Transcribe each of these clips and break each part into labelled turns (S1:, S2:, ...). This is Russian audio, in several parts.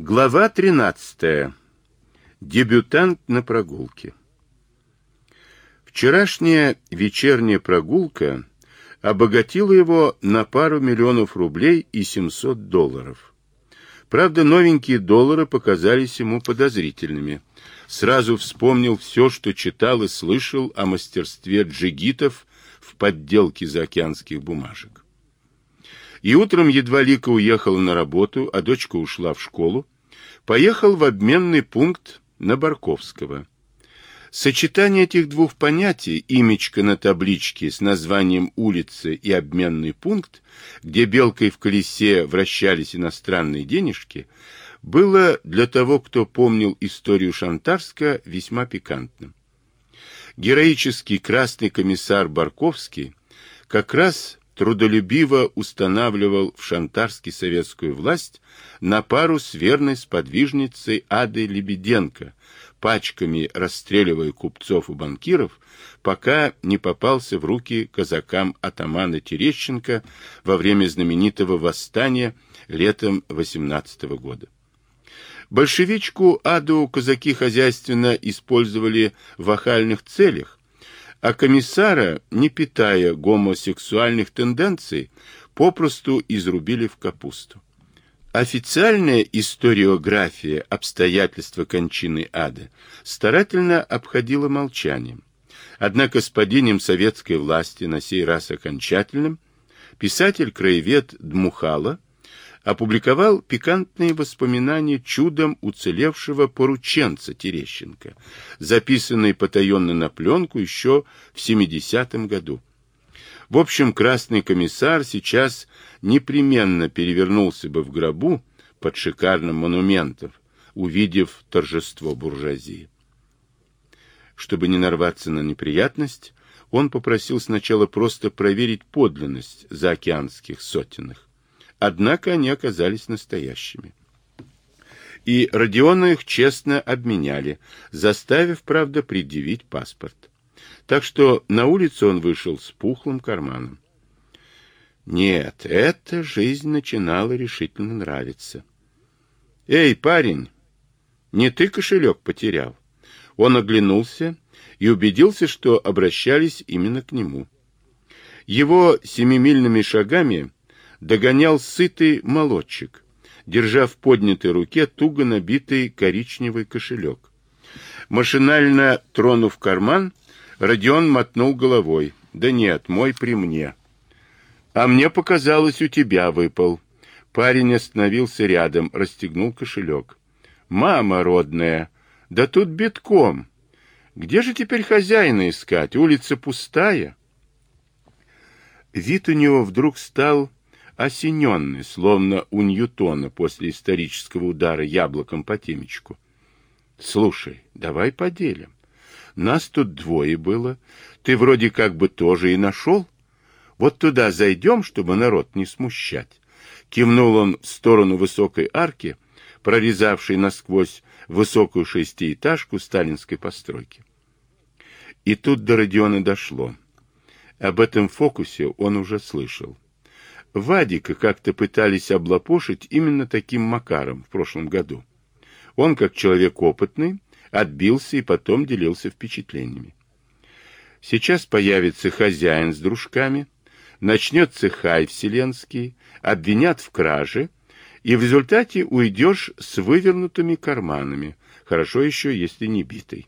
S1: Глава 13. Дебютант на прогулке. Вчерашняя вечерняя прогулка обогатила его на пару миллионов рублей и 700 долларов. Правда, новенькие доллары показались ему подозрительными. Сразу вспомнил все, что читал и слышал о мастерстве джигитов в подделке заокеанских бумажек. И утром едва Лика уехала на работу, а дочка ушла в школу, поехал в обменный пункт на Барковского. Сочетание этих двух понятий, имечко на табличке с названием улицы и обменный пункт, где белкой в колесе вращались иностранные денежки, было для того, кто помнил историю Шантарска, весьма пикантным. Героический красный комиссар Барковский как раз трудолюбиво устанавливал в Шантарске советскую власть на пару с верной сподвижницей Адой Лебеденко, пачками расстреливая купцов и банкиров, пока не попался в руки казакам атамана Терещенко во время знаменитого восстания летом 18 -го года. Большевичку Аду казаки хозяйственно использовали в охальных целях, а комиссара, не питая гомосексуальных тенденций, попросту изрубили в капусту. Официальная историография обстоятельства кончины ада старательно обходила молчанием. Однако с падением советской власти, на сей раз окончательным, писатель-краевед Дмухало опубликовал пикантные воспоминания чудом уцелевшего порученца Терещенко, записанные потаенно на пленку еще в 70-м году. В общем, красный комиссар сейчас непременно перевернулся бы в гробу под шикарным монументом, увидев торжество буржуазии. Чтобы не нарваться на неприятность, он попросил сначала просто проверить подлинность заокеанских сотенных. Однако они оказались настоящими. И Родиона их честно обменяли, заставив, правда, предъявить паспорт. Так что на улицу он вышел с пухлым карманом. Нет, эта жизнь начинала решительно нравиться. «Эй, парень, не ты кошелек потерял?» Он оглянулся и убедился, что обращались именно к нему. Его семимильными шагами догонял сытый молодчик, держа в поднятой руке туго набитый коричневый кошелек. Машинально тронув карман, Родион мотнул головой. «Да нет, мой при мне». «А мне показалось, у тебя выпал». Парень остановился рядом, расстегнул кошелек. «Мама родная, да тут битком. Где же теперь хозяина искать? Улица пустая». Вид у него вдруг стал осененный, словно у Ньютона после исторического удара яблоком по темечку. Слушай, давай поделим. Нас тут двое было. Ты вроде как бы тоже и нашел. Вот туда зайдем, чтобы народ не смущать. Кивнул он в сторону высокой арки, прорезавшей насквозь высокую шестиэтажку сталинской постройки. И тут до Родиона дошло. Об этом фокусе он уже слышал. Вадика как-то пытались облапошить именно таким макаром в прошлом году. Он, как человек опытный, отбился и потом делился впечатлениями. Сейчас появится хозяин с дружками, начнется хай вселенский, обвинят в краже, и в результате уйдешь с вывернутыми карманами, хорошо еще, если не битый.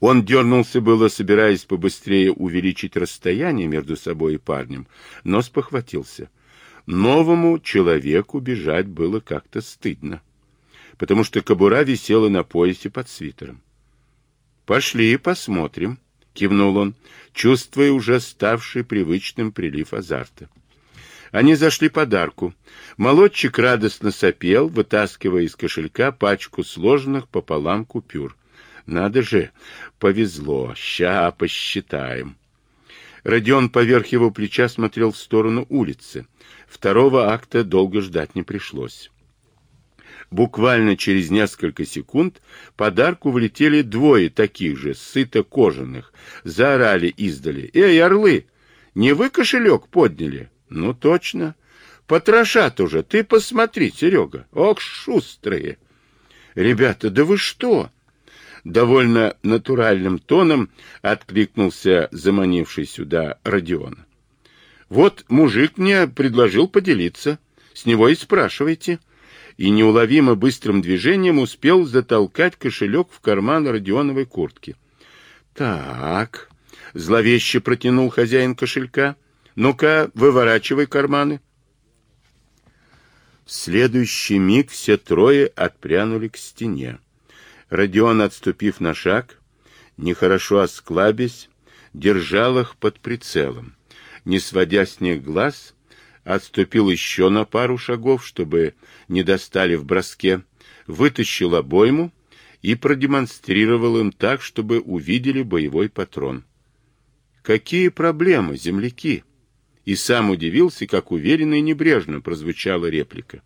S1: Он дернулся было, собираясь побыстрее увеличить расстояние между собой и парнем, но спохватился. Новому человеку бежать было как-то стыдно, потому что кобура висела на поясе под свитером. «Пошли посмотрим», — кивнул он, чувствуя уже ставший привычным прилив азарта. Они зашли подарку. Молодчик радостно сопел, вытаскивая из кошелька пачку сложенных пополам купюр. Надо же, повезло, ща посчитаем. Родион поверх его плеча смотрел в сторону улицы. Второго акта долго ждать не пришлось. Буквально через несколько секунд подарку влетели двое таких же, сыто-кожаных. Заорали издали. «Эй, орлы, не вы кошелек подняли?» «Ну, точно. Потрошат уже, ты посмотри, Серега. Ох, шустрые. Ребята, да вы что? Довольно натуральным тоном откликнулся заманивший сюда Родион. Вот мужик мне предложил поделиться. С него и спрашивайте. И неуловимо быстрым движением успел затолкать кошелек в карман Родионовой куртки. Так, зловеще протянул хозяин кошелька. Ну-ка, выворачивай карманы. В следующий миг все трое отпрянули к стене. Родион, отступив на шаг, нехорошо осклабясь, держал их под прицелом. Не сводя с них глаз, отступил еще на пару шагов, чтобы не достали в броске, вытащил обойму и продемонстрировал им так, чтобы увидели боевой патрон. «Какие проблемы, земляки?» И сам удивился, как уверенно и небрежно прозвучала реплика.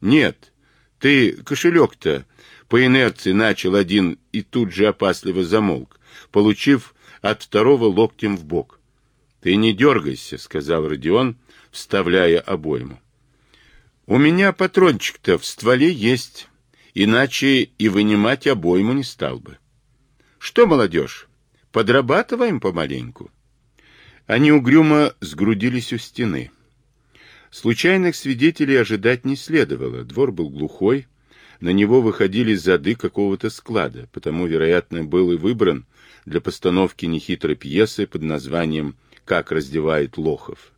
S1: «Нет, ты кошелек-то по инерции начал один и тут же опасливо замолк, получив от второго локтем в бок. «Ты не дергайся», — сказал Родион, вставляя обойму. «У меня патрончик-то в стволе есть, иначе и вынимать обойму не стал бы. Что, молодежь, подрабатываем помаленьку?» Они угрюмо сгрудились у стены. Случайных свидетелей ожидать не следовало. Двор был глухой, на него выходили зады какого-то склада, потому, вероятно, был и выбран для постановки нехитрой пьесы под названием «Как раздевает лохов».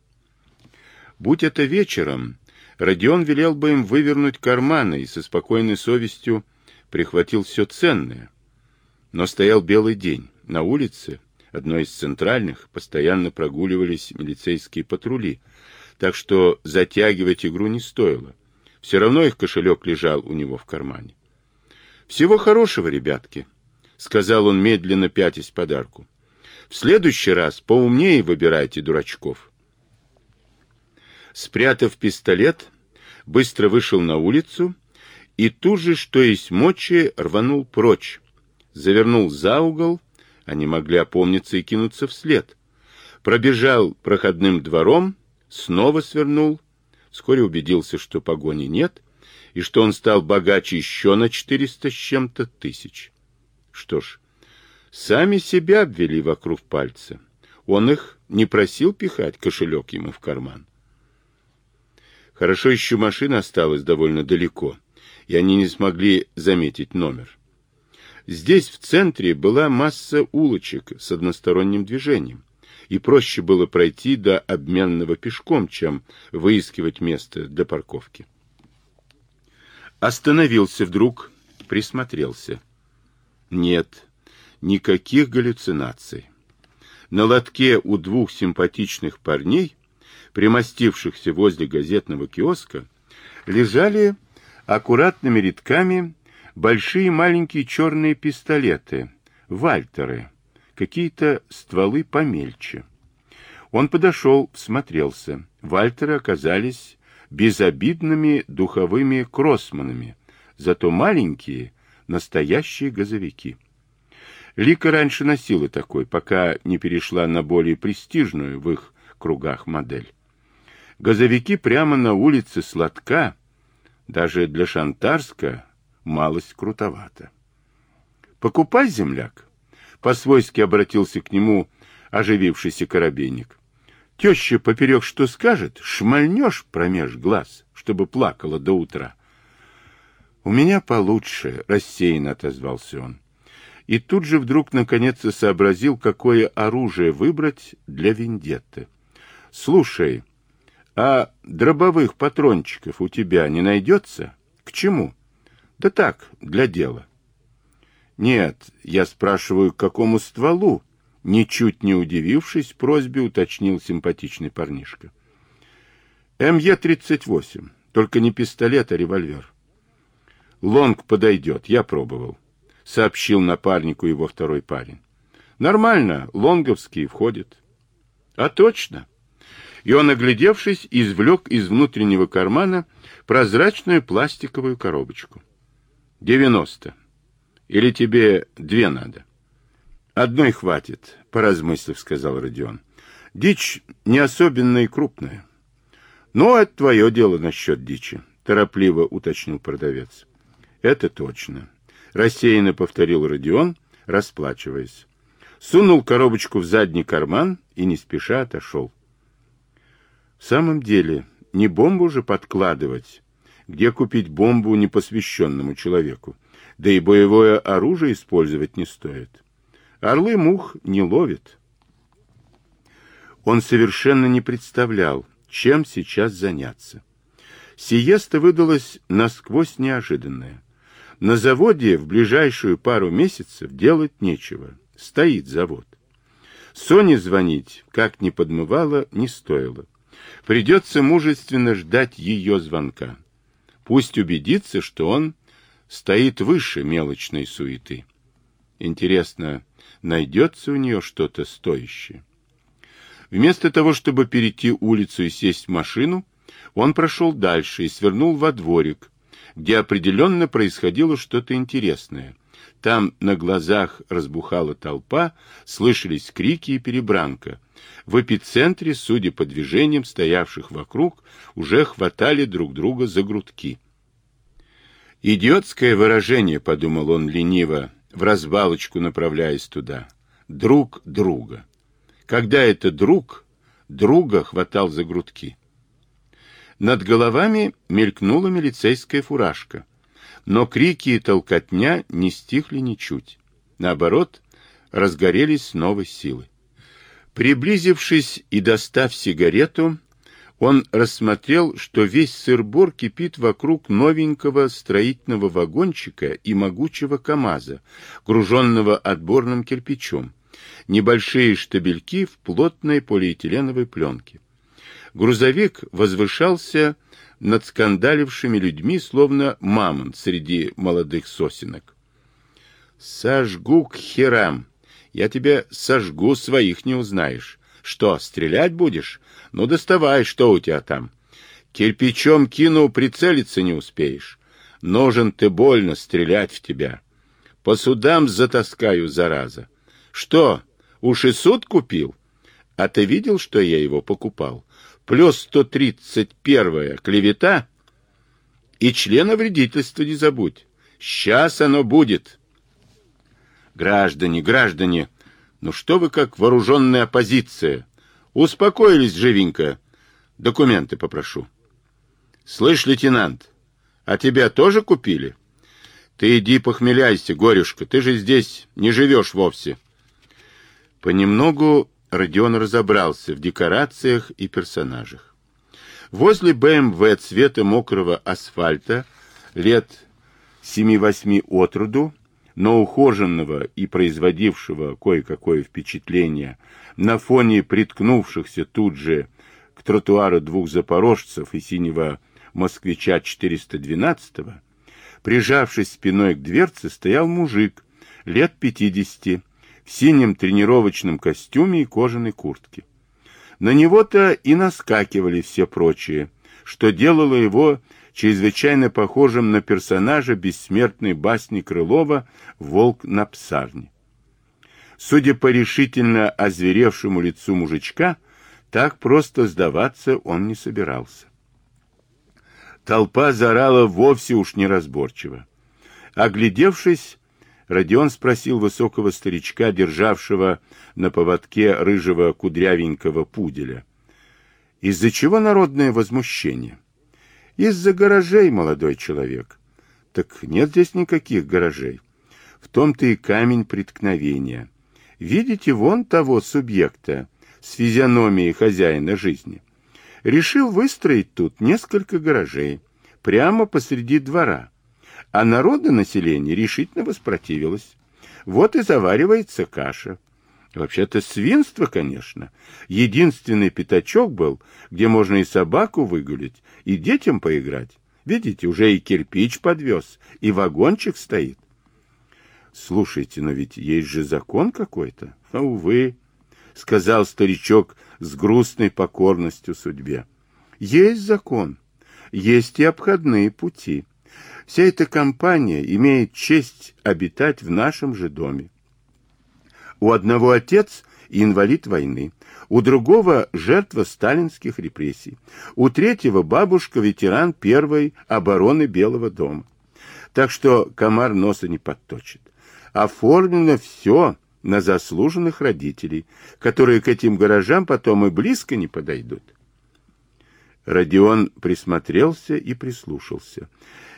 S1: Будь это вечером, Родион велел бы им вывернуть карманы и со спокойной совестью прихватил все ценное. Но стоял белый день. На улице одной из центральных, постоянно прогуливались милицейские патрули, так что затягивать игру не стоило. Все равно их кошелек лежал у него в кармане. «Всего хорошего, ребятки», — сказал он, медленно пятясь подарку. «В следующий раз поумнее выбирайте дурачков». Спрятав пистолет, быстро вышел на улицу и тут же, что есть мочи, рванул прочь, завернул за угол они могли опомниться и кинуться вслед. Пробежал проходным двором, снова свернул, вскоре убедился, что погони нет, и что он стал богаче еще на четыреста с чем-то тысяч. Что ж, сами себя обвели вокруг пальца. Он их не просил пихать кошелек ему в карман. Хорошо еще машина осталась довольно далеко, и они не смогли заметить номер. Здесь, в центре, была масса улочек с односторонним движением, и проще было пройти до обменного пешком, чем выискивать место для парковки. Остановился вдруг, присмотрелся. Нет, никаких галлюцинаций. На лотке у двух симпатичных парней, примостившихся возле газетного киоска, лежали аккуратными рядками большие маленькие черные пистолеты, вальтеры, какие-то стволы помельче. Он подошел, всмотрелся. Вальтеры оказались безобидными духовыми кроссманами, зато маленькие — настоящие газовики. Лика раньше носила такой, пока не перешла на более престижную в их кругах модель. Газовики прямо на улице Сладка, даже для Шантарска, малость крутовато. «Покупай, земляк!» — по-свойски обратился к нему оживившийся коробейник. «Теща поперек что скажет, шмальнешь промеж глаз, чтобы плакала до утра». «У меня получше», — рассеянно отозвался он. И тут же вдруг наконец сообразил, какое оружие выбрать для вендетты. «Слушай, а дробовых патрончиков у тебя не найдется? К чему?» Да так, для дела. Нет, я спрашиваю, к какому стволу? Ничуть не удивившись, просьбе уточнил симпатичный парнишка. МЕ-38, только не пистолет, а револьвер. Лонг подойдет, я пробовал, сообщил напарнику его второй парень. Нормально, лонговский входит. А точно. И он, оглядевшись, извлек из внутреннего кармана прозрачную пластиковую коробочку. Девяносто. Или тебе две надо? Одной хватит, поразмыслив, сказал Родион. Дичь не особенно и крупная. Ну, это твое дело насчет дичи, торопливо уточнил продавец. Это точно. Рассеянно повторил Родион, расплачиваясь. Сунул коробочку в задний карман и не спеша отошел. В самом деле, не бомбу же подкладывать, где купить бомбу непосвященному человеку, да и боевое оружие использовать не стоит. Орлы мух не ловят. Он совершенно не представлял, чем сейчас заняться. Сиеста выдалась насквозь неожиданная. На заводе в ближайшую пару месяцев делать нечего. Стоит завод. Соне звонить, как ни подмывало, не стоило. Придется мужественно ждать ее звонка. Пусть убедится, что он стоит выше мелочной суеты. Интересно, найдется у нее что-то стоящее? Вместо того, чтобы перейти улицу и сесть в машину, он прошел дальше и свернул во дворик, где определенно происходило что-то интересное. Там на глазах разбухала толпа, слышались крики и перебранка. В эпицентре, судя по движениям стоявших вокруг, уже хватали друг друга за грудки. «Идиотское выражение», — подумал он лениво, в разбалочку направляясь туда. «Друг друга». Когда это друг, друга хватал за грудки. Над головами мелькнула милицейская фуражка. Но крики и толкотня не стихли ничуть. Наоборот, разгорелись с силой. Приблизившись и достав сигарету, он рассмотрел, что весь сыр-бор кипит вокруг новенького строительного вагончика и могучего КАМАЗа, груженного отборным кирпичом, небольшие штабельки в плотной полиэтиленовой пленке. Грузовик возвышался над скандалившими людьми, словно мамонт среди молодых сосенок. «Сожгу к херам! Я тебя сожгу, своих не узнаешь. Что, стрелять будешь? Ну, доставай, что у тебя там. Кирпичом кину, прицелиться не успеешь. Ножен ты больно стрелять в тебя. По судам затаскаю, зараза. Что, уж и суд купил? А ты видел, что я его покупал? плюс 131 клевета и члена вредительства не забудь. Сейчас оно будет. Граждане, граждане, ну что вы как вооруженная оппозиция? Успокоились живенько. Документы попрошу. Слышь, лейтенант, а тебя тоже купили? Ты иди похмеляйся, горюшка, ты же здесь не живешь вовсе. Понемногу Родион разобрался в декорациях и персонажах. Возле БМВ цвета мокрого асфальта лет 7-8 от роду, но ухоженного и производившего кое-какое впечатление на фоне приткнувшихся тут же к тротуару двух запорожцев и синего москвича 412-го, прижавшись спиной к дверце, стоял мужик лет 50 в синем тренировочном костюме и кожаной куртке. На него-то и наскакивали все прочие, что делало его чрезвычайно похожим на персонажа бессмертной басни Крылова «Волк на псарне». Судя по решительно озверевшему лицу мужичка, так просто сдаваться он не собирался. Толпа зарала вовсе уж неразборчиво. Оглядевшись, Родион спросил высокого старичка, державшего на поводке рыжего кудрявенького пуделя. «Из-за чего народное возмущение?» «Из-за гаражей, молодой человек». «Так нет здесь никаких гаражей. В том-то и камень преткновения. Видите вон того субъекта с физиономией хозяина жизни? Решил выстроить тут несколько гаражей, прямо посреди двора» а народонаселение решительно воспротивилось. Вот и заваривается каша. Вообще-то свинство, конечно. Единственный пятачок был, где можно и собаку выгулить, и детям поиграть. Видите, уже и кирпич подвез, и вагончик стоит. Слушайте, но ведь есть же закон какой-то. А, увы, сказал старичок с грустной покорностью судьбе. Есть закон, есть и обходные пути. Вся эта компания имеет честь обитать в нашем же доме. У одного отец инвалид войны, у другого жертва сталинских репрессий, у третьего бабушка ветеран первой обороны Белого дома. Так что комар носа не подточит. Оформлено все на заслуженных родителей, которые к этим гаражам потом и близко не подойдут. Родион присмотрелся и прислушался.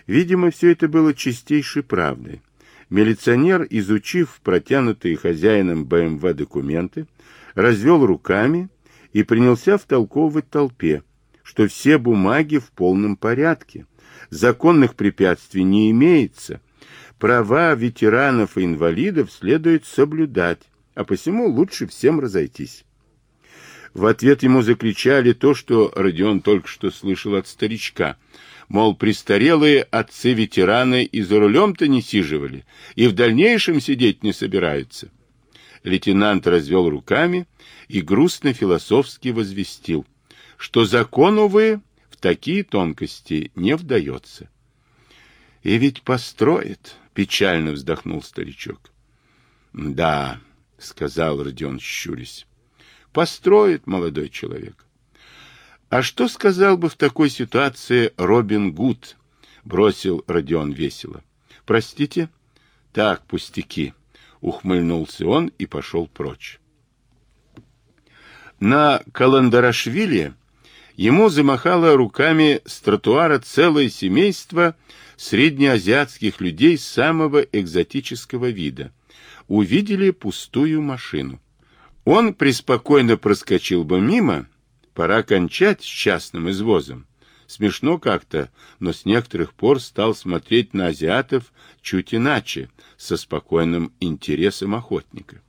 S1: Видимо, все это было чистейшей правдой. Милиционер, изучив протянутые хозяином БМВ документы, развел руками и принялся втолковывать толпе, что все бумаги в полном порядке, законных препятствий не имеется, права ветеранов и инвалидов следует соблюдать, а посему лучше всем разойтись. В ответ ему закричали то, что Родион только что слышал от старичка. Мол, престарелые отцы-ветераны и за рулем-то не сиживали, и в дальнейшем сидеть не собираются. Лейтенант развел руками и грустно-философски возвестил, что закон, увы, в такие тонкости не вдается. — И ведь построит, — печально вздохнул старичок. — Да, — сказал Родион, щурясь, — построит молодой человек. А что сказал бы в такой ситуации Робин Гуд? Бросил Родион весело. Простите? Так, пустяки. Ухмыльнулся он и пошел прочь. На Каландарашвили ему замахало руками с тротуара целое семейство среднеазиатских людей самого экзотического вида. Увидели пустую машину. Он преспокойно проскочил бы мимо, Пора кончать с частным извозом. Смешно как-то, но с некоторых пор стал смотреть на азиатов чуть иначе, со спокойным интересом охотника.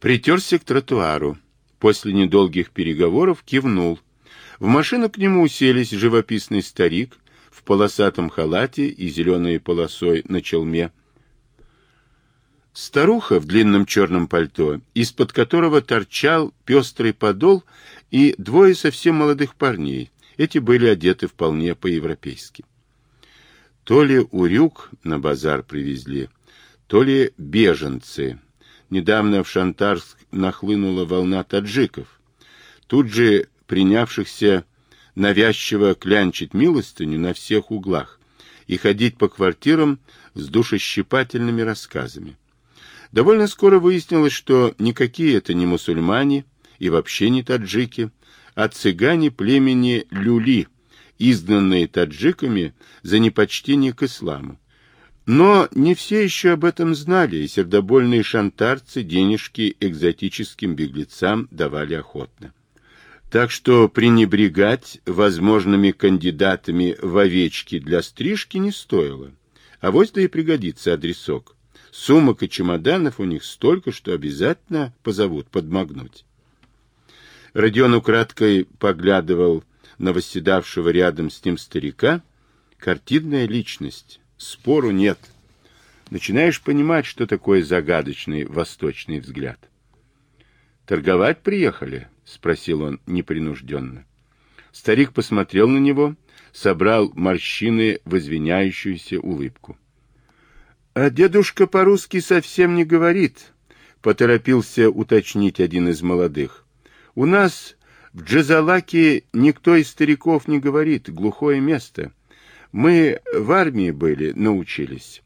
S1: Притерся к тротуару. После недолгих переговоров кивнул. В машину к нему уселись живописный старик в полосатом халате и зеленой полосой на челме, Старуха в длинном черном пальто, из-под которого торчал пестрый подол, и двое совсем молодых парней. Эти были одеты вполне по-европейски. То ли урюк на базар привезли, то ли беженцы. Недавно в Шантарск нахлынула волна таджиков. Тут же принявшихся навязчиво клянчить милостыню на всех углах и ходить по квартирам с душещипательными рассказами. Довольно скоро выяснилось, что никакие это не мусульмане и вообще не таджики, а цыгане племени Люли, изгнанные таджиками за непочтение к исламу. Но не все еще об этом знали, и сердобольные шантарцы денежки экзотическим беглецам давали охотно. Так что пренебрегать возможными кандидатами в овечки для стрижки не стоило. А вот да и пригодится адресок. Сумок и чемоданов у них столько, что обязательно позовут подмогнуть. Родион украдкой поглядывал на восседавшего рядом с ним старика. Картинная личность. Спору нет. Начинаешь понимать, что такое загадочный восточный взгляд. «Торговать приехали?» — спросил он непринужденно. Старик посмотрел на него, собрал морщины в извиняющуюся улыбку. А дедушка по-русски совсем не говорит, поторопился уточнить один из молодых. У нас в Джазалаке никто из стариков не говорит, глухое место. Мы в армии были, научились.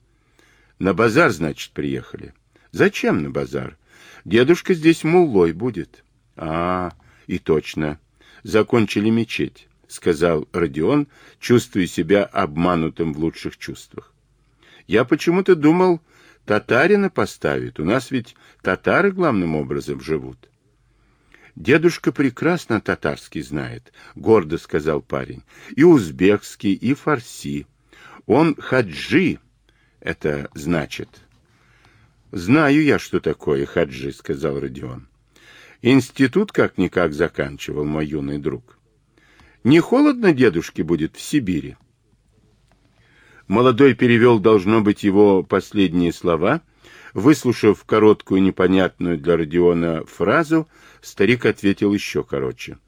S1: На базар, значит, приехали. Зачем на базар? Дедушка здесь муллой будет. А, и точно. Закончили мечеть, сказал Родион, чувствуя себя обманутым в лучших чувствах. Я почему-то думал, татарина поставит. У нас ведь татары главным образом живут. Дедушка прекрасно татарский знает, гордо сказал парень. И узбекский, и фарси. Он хаджи, это значит. Знаю я, что такое хаджи, сказал Родион. Институт как-никак заканчивал мой юный друг. Не холодно дедушке будет в Сибири? Молодой перевел, должно быть, его последние слова. Выслушав короткую, непонятную для Родиона фразу, старик ответил еще короче.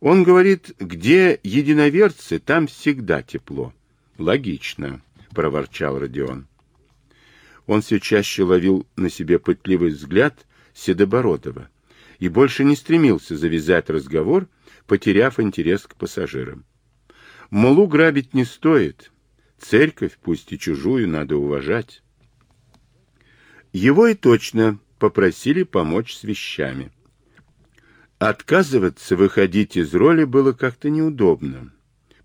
S1: Он говорит, где единоверцы, там всегда тепло. Логично, проворчал Родион. Он все чаще ловил на себе пытливый взгляд Седобородова. и больше не стремился завязать разговор, потеряв интерес к пассажирам. Мулу грабить не стоит. Церковь, пусть и чужую, надо уважать. Его и точно попросили помочь с вещами. Отказываться выходить из роли было как-то неудобно.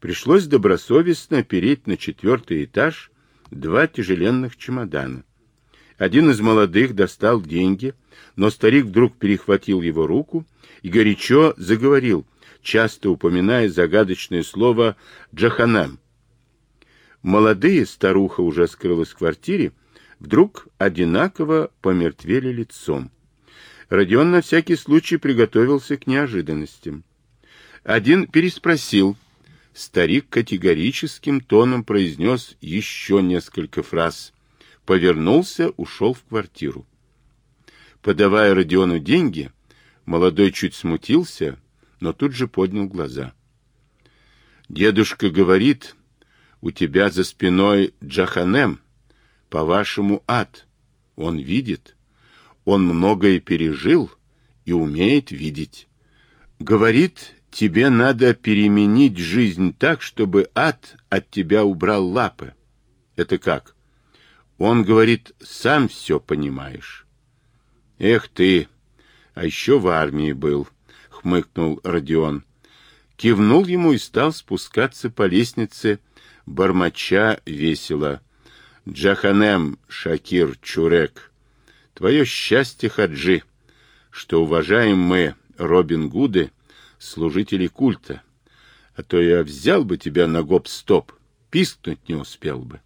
S1: Пришлось добросовестно переть на четвертый этаж два тяжеленных чемодана. Один из молодых достал деньги, но старик вдруг перехватил его руку и горячо заговорил, часто упоминая загадочное слово «джаханам». Молодые, старуха уже скрылась в квартире, вдруг одинаково помертвели лицом. Родион на всякий случай приготовился к неожиданностям. Один переспросил. Старик категорическим тоном произнес еще несколько фраз. Повернулся, ушел в квартиру. Подавая Родиону деньги, молодой чуть смутился, но тут же поднял глаза. «Дедушка говорит, у тебя за спиной Джаханем, по-вашему ад. Он видит». Он многое пережил и умеет видеть. Говорит, тебе надо переменить жизнь так, чтобы ад от тебя убрал лапы. Это как? Он говорит, сам все понимаешь. Эх ты, а еще в армии был, хмыкнул Родион. Кивнул ему и стал спускаться по лестнице, бормоча весело. Джаханем Шакир Чурек. Твое счастье, Хаджи, что уважаем мы, Робин Гуды, служители культа, а то я взял бы тебя на гоп-стоп, пискнуть не успел бы.